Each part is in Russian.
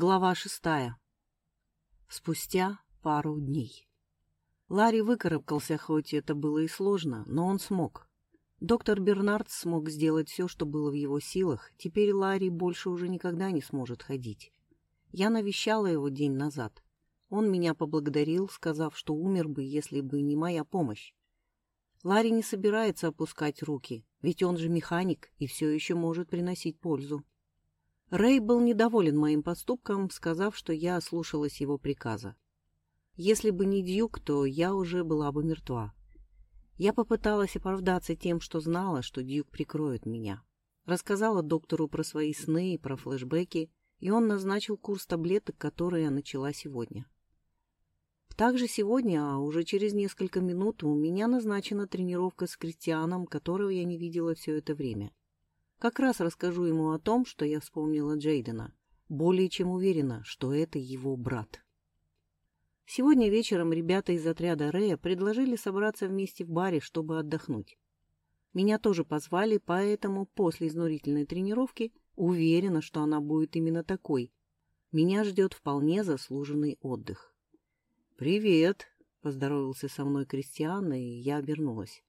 Глава шестая. Спустя пару дней. Ларри выкарабкался, хоть это было и сложно, но он смог. Доктор Бернард смог сделать все, что было в его силах. Теперь Ларри больше уже никогда не сможет ходить. Я навещала его день назад. Он меня поблагодарил, сказав, что умер бы, если бы не моя помощь. Ларри не собирается опускать руки, ведь он же механик и все еще может приносить пользу. Рэй был недоволен моим поступком, сказав, что я ослушалась его приказа. Если бы не Дьюк, то я уже была бы мертва. Я попыталась оправдаться тем, что знала, что Дьюк прикроет меня. Рассказала доктору про свои сны и про флешбеки, и он назначил курс таблеток, который я начала сегодня. Также сегодня, а уже через несколько минут, у меня назначена тренировка с Кристианом, которого я не видела все это время. Как раз расскажу ему о том, что я вспомнила Джейдена. Более чем уверена, что это его брат. Сегодня вечером ребята из отряда Рэя предложили собраться вместе в баре, чтобы отдохнуть. Меня тоже позвали, поэтому после изнурительной тренировки уверена, что она будет именно такой. Меня ждет вполне заслуженный отдых. «Привет!» — поздоровался со мной Кристиан, и я обернулась.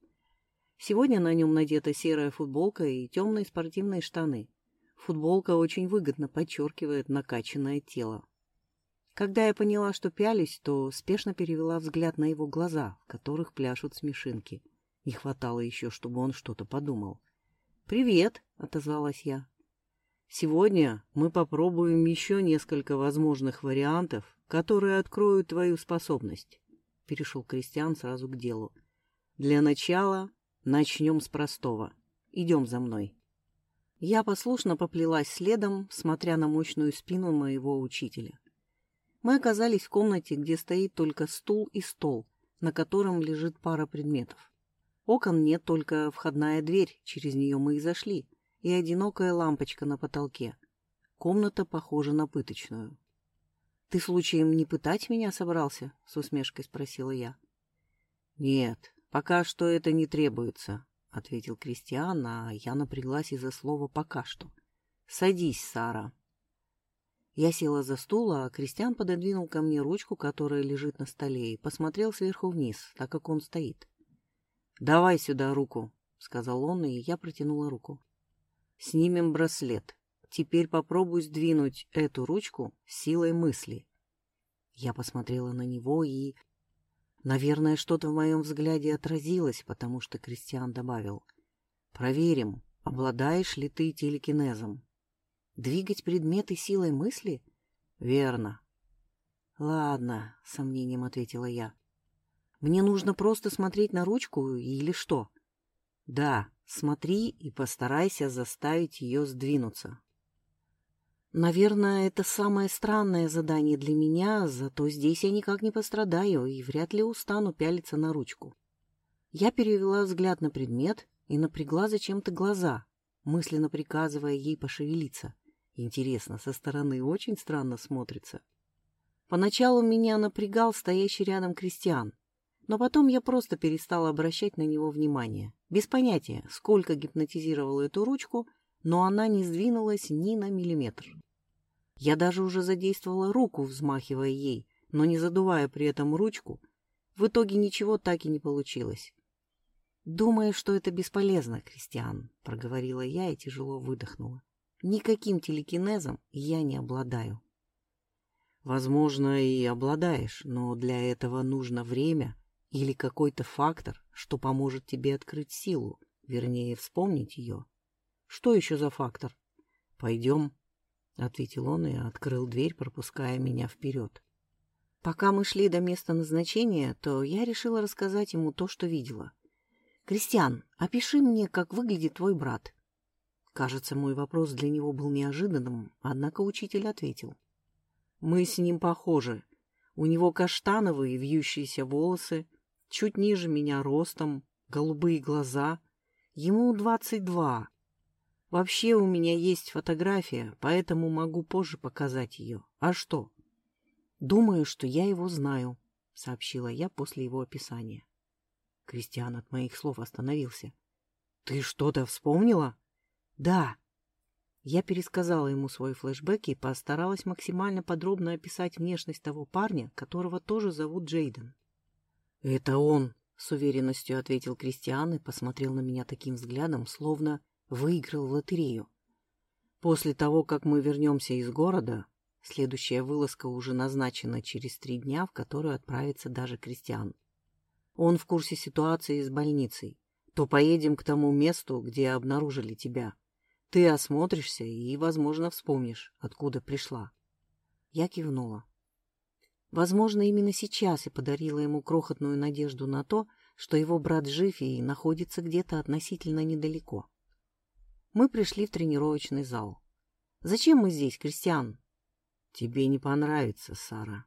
Сегодня на нем надета серая футболка и темные спортивные штаны. Футболка очень выгодно подчеркивает накачанное тело. Когда я поняла, что пялись, то спешно перевела взгляд на его глаза, в которых пляшут смешинки. Не хватало еще, чтобы он что-то подумал. «Привет!» — отозвалась я. «Сегодня мы попробуем еще несколько возможных вариантов, которые откроют твою способность», — перешел Кристиан сразу к делу. «Для начала Начнем с простого. Идем за мной. Я послушно поплелась следом, смотря на мощную спину моего учителя. Мы оказались в комнате, где стоит только стул и стол, на котором лежит пара предметов. Окон нет, только входная дверь, через нее мы и зашли, и одинокая лампочка на потолке. Комната похожа на пыточную. — Ты случаем не пытать меня собрался? — с усмешкой спросила я. — Нет, «Пока что это не требуется», — ответил Кристиан, а я напряглась из-за слова «пока что». «Садись, Сара». Я села за стул, а Кристиан пододвинул ко мне ручку, которая лежит на столе, и посмотрел сверху вниз, так как он стоит. «Давай сюда руку», — сказал он, и я протянула руку. «Снимем браслет. Теперь попробуй сдвинуть эту ручку силой мысли». Я посмотрела на него и Наверное, что-то в моем взгляде отразилось, потому что Кристиан добавил. «Проверим, обладаешь ли ты телекинезом». «Двигать предметы силой мысли?» «Верно». «Ладно», — сомнением ответила я. «Мне нужно просто смотреть на ручку или что?» «Да, смотри и постарайся заставить ее сдвинуться». Наверное, это самое странное задание для меня, зато здесь я никак не пострадаю и вряд ли устану пялиться на ручку. Я перевела взгляд на предмет и напрягла зачем-то глаза, мысленно приказывая ей пошевелиться. Интересно, со стороны очень странно смотрится. Поначалу меня напрягал стоящий рядом крестьян, но потом я просто перестала обращать на него внимание, без понятия, сколько гипнотизировала эту ручку — но она не сдвинулась ни на миллиметр. Я даже уже задействовала руку, взмахивая ей, но не задувая при этом ручку. В итоге ничего так и не получилось. «Думаю, что это бесполезно, Кристиан», — проговорила я и тяжело выдохнула. «Никаким телекинезом я не обладаю». «Возможно, и обладаешь, но для этого нужно время или какой-то фактор, что поможет тебе открыть силу, вернее, вспомнить ее. Что еще за фактор? Пойдем, — ответил он и открыл дверь, пропуская меня вперед. Пока мы шли до места назначения, то я решила рассказать ему то, что видела. «Кристиан, опиши мне, как выглядит твой брат». Кажется, мой вопрос для него был неожиданным, однако учитель ответил. «Мы с ним похожи. У него каштановые вьющиеся волосы, чуть ниже меня ростом, голубые глаза. Ему двадцать два, Вообще у меня есть фотография, поэтому могу позже показать ее. А что? Думаю, что я его знаю, сообщила я после его описания. Кристиан от моих слов остановился. Ты что-то вспомнила? Да. Я пересказала ему свой флешбэк и постаралась максимально подробно описать внешность того парня, которого тоже зовут Джейден. «Это он!» — с уверенностью ответил Кристиан и посмотрел на меня таким взглядом, словно выиграл лотерею. «После того, как мы вернемся из города, следующая вылазка уже назначена через три дня, в которую отправится даже Кристиан. Он в курсе ситуации с больницей. То поедем к тому месту, где обнаружили тебя. Ты осмотришься и, возможно, вспомнишь, откуда пришла. Я кивнула. Возможно, именно сейчас я подарила ему крохотную надежду на то, что его брат жив и находится где-то относительно недалеко. Мы пришли в тренировочный зал. «Зачем мы здесь, Кристиан?» «Тебе не понравится, Сара».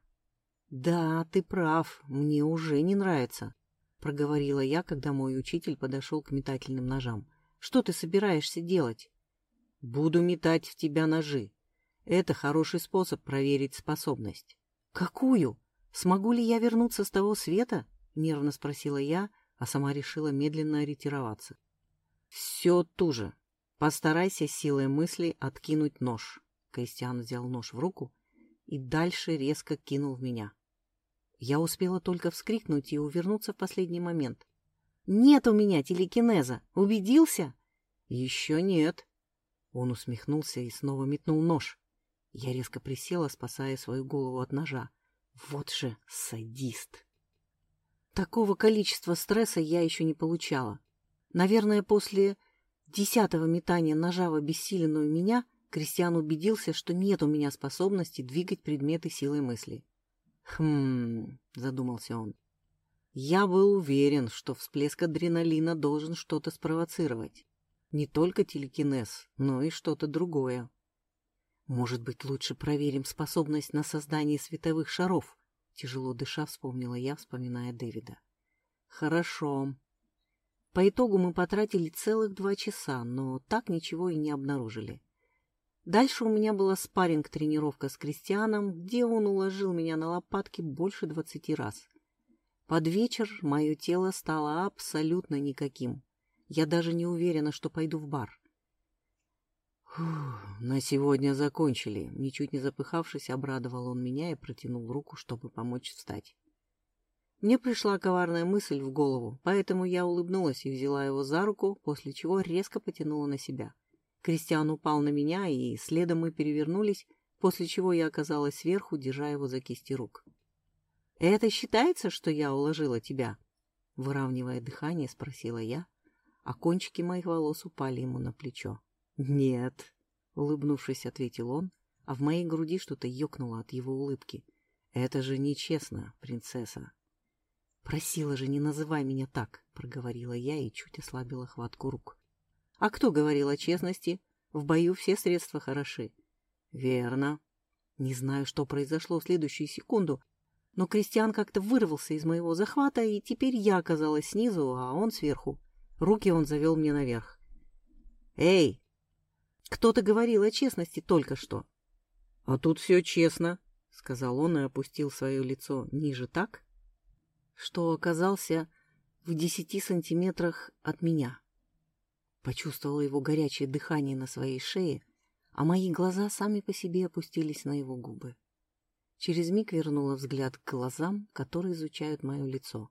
«Да, ты прав, мне уже не нравится», — проговорила я, когда мой учитель подошел к метательным ножам. «Что ты собираешься делать?» Буду метать в тебя ножи. Это хороший способ проверить способность. Какую? Смогу ли я вернуться с того света? Нервно спросила я, а сама решила медленно ретироваться. Все туже. Постарайся силой мысли откинуть нож. Кристиан взял нож в руку и дальше резко кинул в меня. Я успела только вскрикнуть и увернуться в последний момент. «Нет у меня телекинеза! Убедился?» «Еще нет», он усмехнулся и снова метнул нож. Я резко присела, спасая свою голову от ножа. Вот же садист! Такого количества стресса я еще не получала. Наверное, после десятого метания ножа в обессиленную меня Кристиан убедился, что нет у меня способности двигать предметы силой мысли. «Хм...» — задумался он. «Я был уверен, что всплеск адреналина должен что-то спровоцировать. Не только телекинез, но и что-то другое. Может быть, лучше проверим способность на создание световых шаров? Тяжело дыша, вспомнила я, вспоминая Дэвида. Хорошо. По итогу мы потратили целых два часа, но так ничего и не обнаружили. Дальше у меня была спарринг-тренировка с Кристианом, где он уложил меня на лопатки больше двадцати раз. Под вечер мое тело стало абсолютно никаким. Я даже не уверена, что пойду в бар. на сегодня закончили. Ничуть не запыхавшись, обрадовал он меня и протянул руку, чтобы помочь встать. Мне пришла коварная мысль в голову, поэтому я улыбнулась и взяла его за руку, после чего резко потянула на себя. Кристиан упал на меня, и следом мы перевернулись, после чего я оказалась сверху, держа его за кисти рук. «Это считается, что я уложила тебя?» Выравнивая дыхание, спросила я, а кончики моих волос упали ему на плечо. «Нет», — улыбнувшись, ответил он, а в моей груди что-то ёкнуло от его улыбки. «Это же нечестно, принцесса». «Просила же, не называй меня так», — проговорила я и чуть ослабила хватку рук. «А кто говорил о честности? В бою все средства хороши». «Верно». Не знаю, что произошло в следующую секунду, но Кристиан как-то вырвался из моего захвата, и теперь я оказалась снизу, а он сверху. Руки он завел мне наверх. «Эй! Кто-то говорил о честности только что». «А тут все честно», — сказал он и опустил свое лицо ниже так, что оказался в десяти сантиметрах от меня. Почувствовала его горячее дыхание на своей шее, а мои глаза сами по себе опустились на его губы. Через миг вернула взгляд к глазам, которые изучают мое лицо.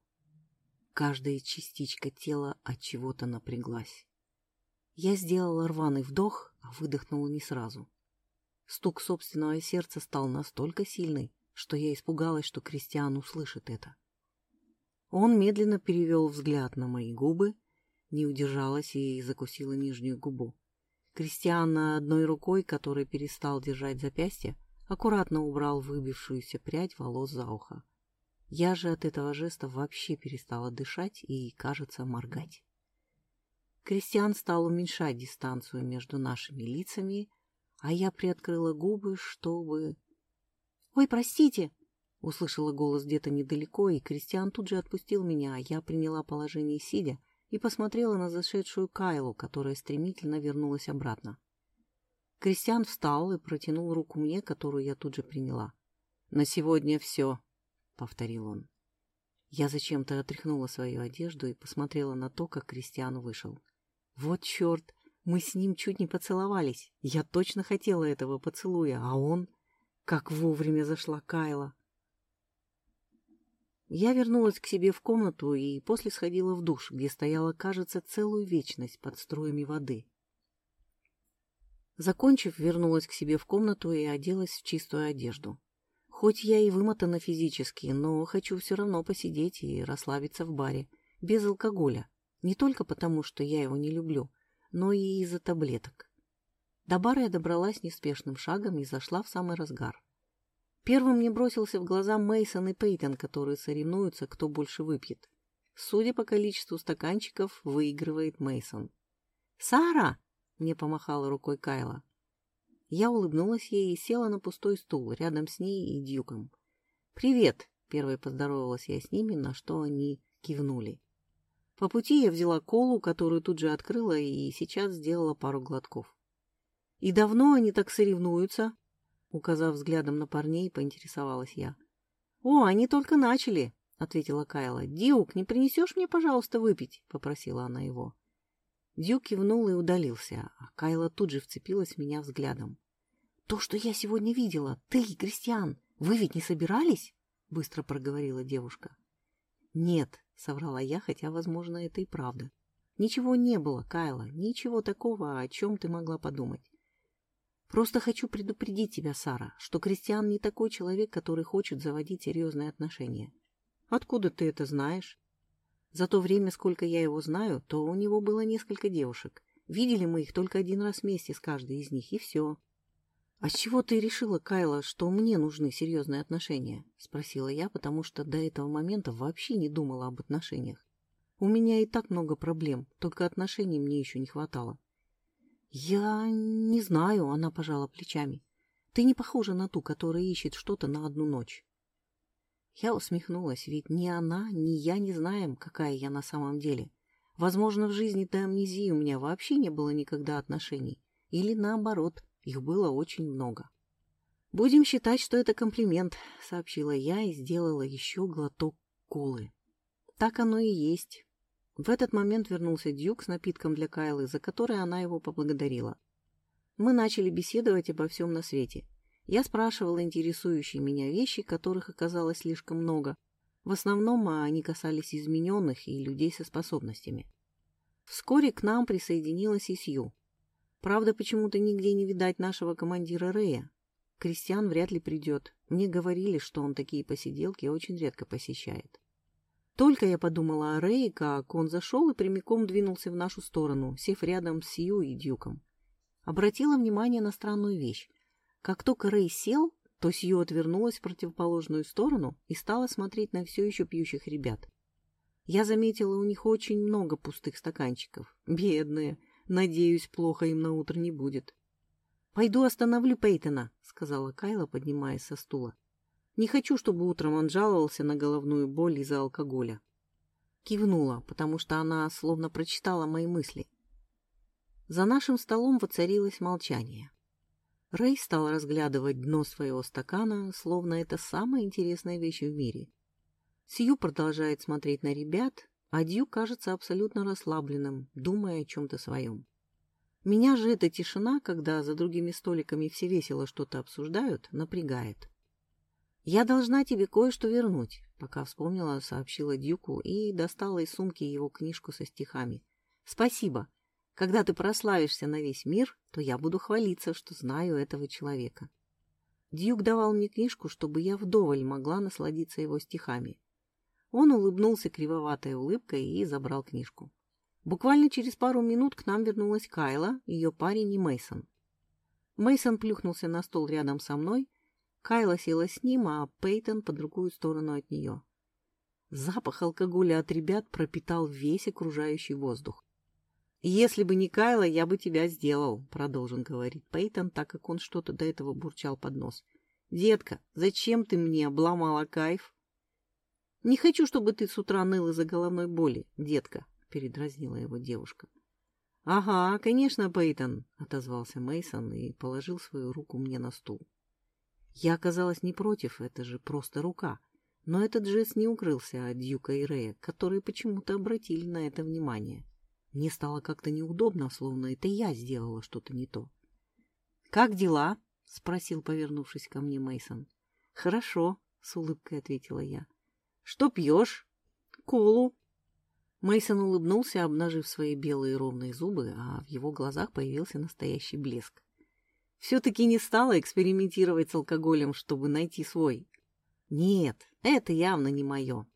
Каждая частичка тела от чего-то напряглась. Я сделала рваный вдох, а выдохнула не сразу. Стук собственного сердца стал настолько сильный, что я испугалась, что Кристиан услышит это. Он медленно перевел взгляд на мои губы, не удержалась и закусила нижнюю губу. Кристиан одной рукой, которой перестал держать запястье, аккуратно убрал выбившуюся прядь волос за ухо. Я же от этого жеста вообще перестала дышать и, кажется, моргать. Кристиан стал уменьшать дистанцию между нашими лицами, а я приоткрыла губы, чтобы... «Ой, простите!» — услышала голос где-то недалеко, и Кристиан тут же отпустил меня, а я приняла положение сидя и посмотрела на зашедшую Кайлу, которая стремительно вернулась обратно. Кристиан встал и протянул руку мне, которую я тут же приняла. «На сегодня все», — повторил он. Я зачем-то отряхнула свою одежду и посмотрела на то, как Кристиан вышел. Вот черт! Мы с ним чуть не поцеловались. Я точно хотела этого поцелуя, а он... Как вовремя зашла Кайла. Я вернулась к себе в комнату и после сходила в душ, где стояла, кажется, целую вечность под струями воды. Закончив, вернулась к себе в комнату и оделась в чистую одежду. Хоть я и вымотана физически, но хочу все равно посидеть и расслабиться в баре, без алкоголя. Не только потому, что я его не люблю, но и из-за таблеток. До бара я добралась неспешным шагом и зашла в самый разгар. Первым мне бросился в глаза Мейсон и Пейтон, которые соревнуются, кто больше выпьет. Судя по количеству стаканчиков, выигрывает Мейсон. «Сара!» — мне помахала рукой Кайла. Я улыбнулась ей и села на пустой стул рядом с ней и Дьюком. «Привет!» — первой поздоровалась я с ними, на что они кивнули. По пути я взяла колу, которую тут же открыла, и сейчас сделала пару глотков. «И давно они так соревнуются?» Указав взглядом на парней, поинтересовалась я. «О, они только начали!» — ответила Кайла. «Дьюк, не принесешь мне, пожалуйста, выпить?» — попросила она его. Дьюк кивнул и удалился, а Кайла тут же вцепилась в меня взглядом. «То, что я сегодня видела, ты, Кристиан, вы ведь не собирались?» — быстро проговорила девушка. «Нет», — соврала я, хотя, возможно, это и правда. «Ничего не было, Кайла, ничего такого, о чем ты могла подумать. Просто хочу предупредить тебя, Сара, что Кристиан не такой человек, который хочет заводить серьезные отношения. Откуда ты это знаешь? За то время, сколько я его знаю, то у него было несколько девушек. Видели мы их только один раз вместе с каждой из них, и все. «А с чего ты решила, Кайла, что мне нужны серьезные отношения?» — спросила я, потому что до этого момента вообще не думала об отношениях. У меня и так много проблем, только отношений мне еще не хватало. «Я не знаю», — она пожала плечами. «Ты не похожа на ту, которая ищет что-то на одну ночь». Я усмехнулась, ведь ни она, ни я не знаем, какая я на самом деле. Возможно, в жизни до амнезии у меня вообще не было никогда отношений. Или наоборот, их было очень много. «Будем считать, что это комплимент», — сообщила я и сделала еще глоток колы. «Так оно и есть». В этот момент вернулся Дюк с напитком для Кайлы, за который она его поблагодарила. Мы начали беседовать обо всем на свете. Я спрашивала интересующие меня вещи, которых оказалось слишком много. В основном они касались измененных и людей со способностями. Вскоре к нам присоединилась и. Правда, почему-то нигде не видать нашего командира Рея. Кристиан вряд ли придет. Мне говорили, что он такие посиделки очень редко посещает. Только я подумала о Рее, как он зашел и прямиком двинулся в нашу сторону, сев рядом с Сью и Дюком. Обратила внимание на странную вещь. Как только Рэй сел, то Сью отвернулась в противоположную сторону и стала смотреть на все еще пьющих ребят. Я заметила у них очень много пустых стаканчиков. Бедные. Надеюсь, плохо им на утро не будет. «Пойду остановлю Пейтона», — сказала Кайла, поднимаясь со стула. «Не хочу, чтобы утром он жаловался на головную боль из-за алкоголя». Кивнула, потому что она словно прочитала мои мысли. За нашим столом воцарилось молчание. Рэй стал разглядывать дно своего стакана, словно это самая интересная вещь в мире. Сью продолжает смотреть на ребят, а Дью кажется абсолютно расслабленным, думая о чем-то своем. Меня же эта тишина, когда за другими столиками все весело что-то обсуждают, напрягает. «Я должна тебе кое-что вернуть», — пока вспомнила, сообщила Дюку и достала из сумки его книжку со стихами. «Спасибо. Когда ты прославишься на весь мир, то я буду хвалиться, что знаю этого человека». Дьюк давал мне книжку, чтобы я вдоволь могла насладиться его стихами. Он улыбнулся кривоватой улыбкой и забрал книжку. Буквально через пару минут к нам вернулась Кайла, ее парень и Мейсон. Мейсон плюхнулся на стол рядом со мной, Кайла села с ним, а Пейтон по другую сторону от нее. Запах алкоголя от ребят пропитал весь окружающий воздух. «Если бы не Кайла, я бы тебя сделал», — продолжил говорить Пейтон, так как он что-то до этого бурчал под нос. «Детка, зачем ты мне обломала кайф?» «Не хочу, чтобы ты с утра ныл из-за головной боли, детка», — передразнила его девушка. «Ага, конечно, Пейтон», — отозвался Мейсон и положил свою руку мне на стул. Я оказалась не против, это же просто рука. Но этот жест не укрылся от Дьюка и Рея, которые почему-то обратили на это внимание. Мне стало как-то неудобно, словно это я сделала что-то не то. «Как дела?» — спросил, повернувшись ко мне Мейсон. «Хорошо», — с улыбкой ответила я. «Что пьешь?» «Колу». Мейсон улыбнулся, обнажив свои белые ровные зубы, а в его глазах появился настоящий блеск. Все-таки не стала экспериментировать с алкоголем, чтобы найти свой. Нет, это явно не мое.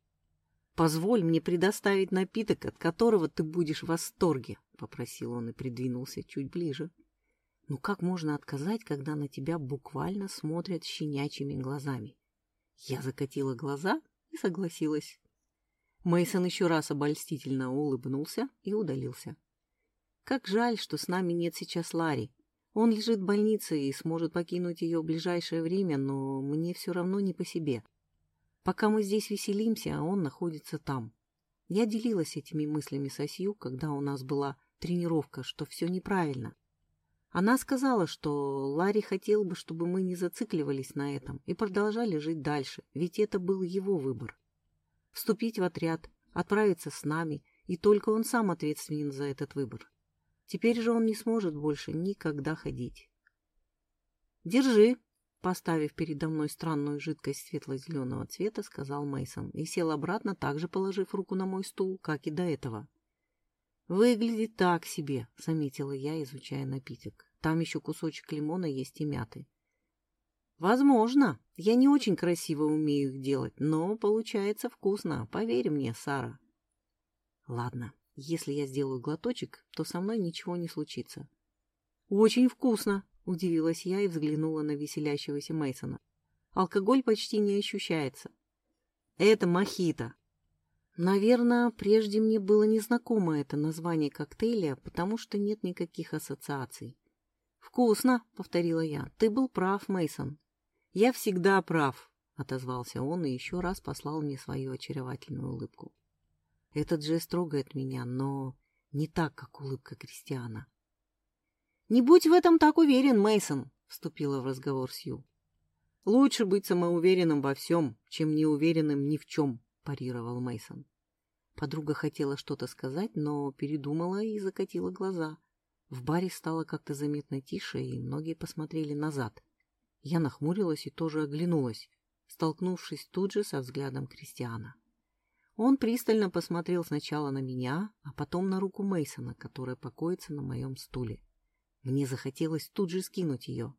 Позволь мне предоставить напиток, от которого ты будешь в восторге, — попросил он и придвинулся чуть ближе. Ну как можно отказать, когда на тебя буквально смотрят щенячьими глазами? Я закатила глаза и согласилась. Мейсон еще раз обольстительно улыбнулся и удалился. Как жаль, что с нами нет сейчас Ларри. Он лежит в больнице и сможет покинуть ее в ближайшее время, но мне все равно не по себе. Пока мы здесь веселимся, а он находится там. Я делилась этими мыслями со Сью, когда у нас была тренировка, что все неправильно. Она сказала, что Ларри хотел бы, чтобы мы не зацикливались на этом и продолжали жить дальше, ведь это был его выбор. Вступить в отряд, отправиться с нами, и только он сам ответственен за этот выбор. Теперь же он не сможет больше никогда ходить. «Держи», — поставив передо мной странную жидкость светло-зеленого цвета, сказал Мейсон и сел обратно, также положив руку на мой стул, как и до этого. «Выглядит так себе», — заметила я, изучая напиток. «Там еще кусочек лимона есть и мяты». «Возможно. Я не очень красиво умею их делать, но получается вкусно. Поверь мне, Сара». «Ладно, если я сделаю глоточек, то со мной ничего не случится». «Очень вкусно», — удивилась я и взглянула на веселящегося Мейсона. «Алкоголь почти не ощущается». «Это мохито», Наверное, прежде мне было незнакомо это название коктейля, потому что нет никаких ассоциаций. «Вкусно», — повторила я. «Ты был прав, Мейсон. «Я всегда прав», — отозвался он и еще раз послал мне свою очаровательную улыбку. Этот жест трогает меня, но не так, как улыбка Кристиана. «Не будь в этом так уверен, Мейсон, вступила в разговор Сью. «Лучше быть самоуверенным во всем, чем неуверенным ни в чем», парировал Мейсон. Подруга хотела что-то сказать, но передумала и закатила глаза. В баре стало как-то заметно тише, и многие посмотрели назад. Я нахмурилась и тоже оглянулась, столкнувшись тут же со взглядом Кристиана. Он пристально посмотрел сначала на меня, а потом на руку Мейсона, которая покоится на моем стуле. Мне захотелось тут же скинуть ее.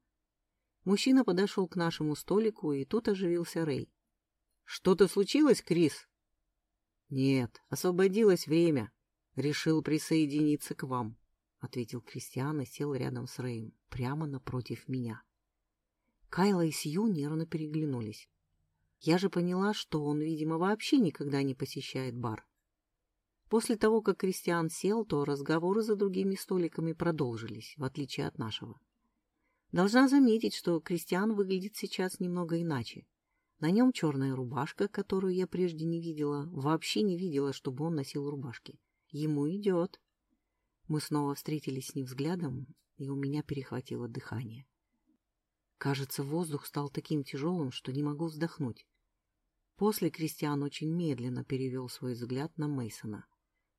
Мужчина подошел к нашему столику, и тут оживился Рэй. Что-то случилось, Крис? Нет, освободилось время. Решил присоединиться к вам, ответил Кристиан и сел рядом с Рэем, прямо напротив меня. Кайла и Сью нервно переглянулись. Я же поняла, что он, видимо, вообще никогда не посещает бар. После того, как Кристиан сел, то разговоры за другими столиками продолжились, в отличие от нашего. Должна заметить, что Кристиан выглядит сейчас немного иначе. На нем черная рубашка, которую я прежде не видела. Вообще не видела, чтобы он носил рубашки. Ему идет. Мы снова встретились с ним взглядом, и у меня перехватило дыхание. Кажется, воздух стал таким тяжелым, что не могу вздохнуть. После Кристиан очень медленно перевел свой взгляд на Мейсона.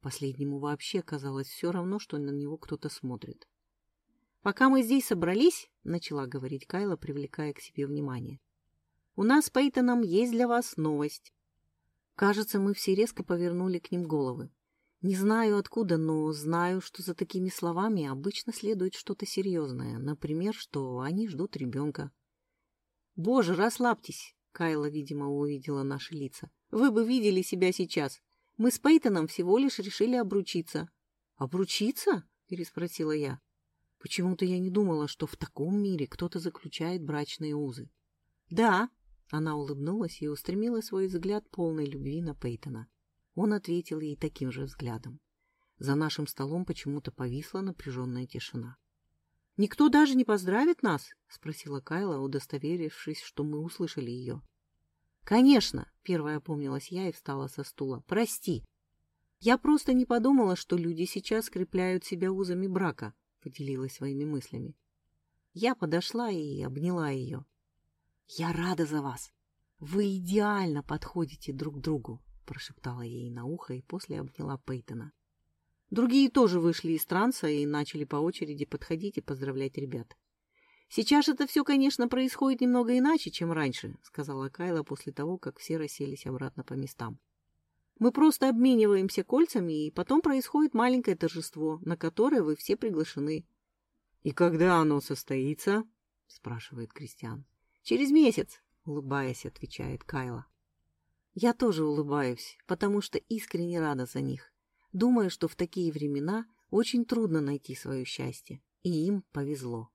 Последнему вообще казалось все равно, что на него кто-то смотрит. «Пока мы здесь собрались», — начала говорить Кайла, привлекая к себе внимание, у нас с Пейтоном есть для вас новость. Кажется, мы все резко повернули к ним головы. Не знаю откуда, но знаю, что за такими словами обычно следует что-то серьезное. Например, что они ждут ребенка. «Боже, расслабьтесь!» Кайла, видимо, увидела наши лица. «Вы бы видели себя сейчас. Мы с Пейтоном всего лишь решили обручиться». «Обручиться?» — переспросила я. Почему-то я не думала, что в таком мире кто-то заключает брачные узы. «Да», она улыбнулась и устремила свой взгляд полной любви на Пейтона. Он ответил ей таким же взглядом. За нашим столом почему-то повисла напряженная тишина. «Никто даже не поздравит нас?» — спросила Кайла, удостоверившись, что мы услышали ее. «Конечно!» — первая опомнилась я и встала со стула. «Прости!» «Я просто не подумала, что люди сейчас скрепляют себя узами брака», — поделилась своими мыслями. Я подошла и обняла ее. «Я рада за вас! Вы идеально подходите друг другу!» Прошептала ей на ухо и после обняла Пейтона. Другие тоже вышли из транса и начали по очереди подходить и поздравлять ребят. «Сейчас это все, конечно, происходит немного иначе, чем раньше», — сказала Кайла после того, как все расселись обратно по местам. «Мы просто обмениваемся кольцами, и потом происходит маленькое торжество, на которое вы все приглашены». «И когда оно состоится?» — спрашивает Кристиан. «Через месяц», — улыбаясь, отвечает Кайла. Я тоже улыбаюсь, потому что искренне рада за них. Думаю, что в такие времена очень трудно найти свое счастье, и им повезло.